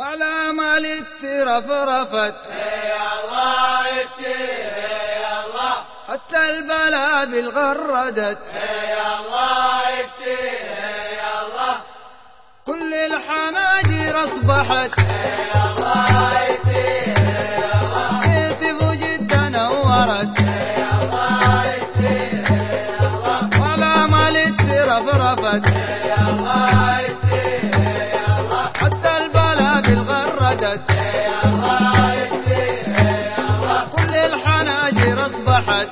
وعلى مال رفرفت يا الله يا الله حتى البلابل غردت يا الله يا الله كل الحناجر أصبحت. يا الله وعادت كل الحناجر اصبحت.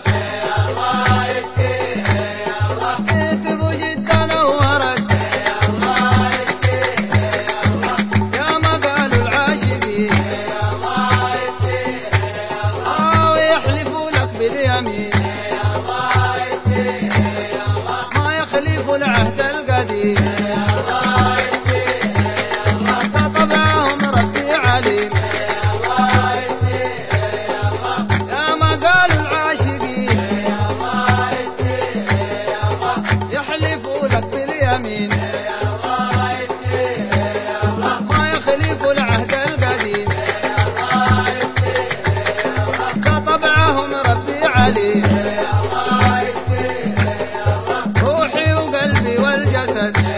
يخلفوا لك باليمين ما يخلف العهد القديم. كطبعهم ربي عليم. روحي وقلبي والجسد.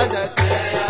شهادتي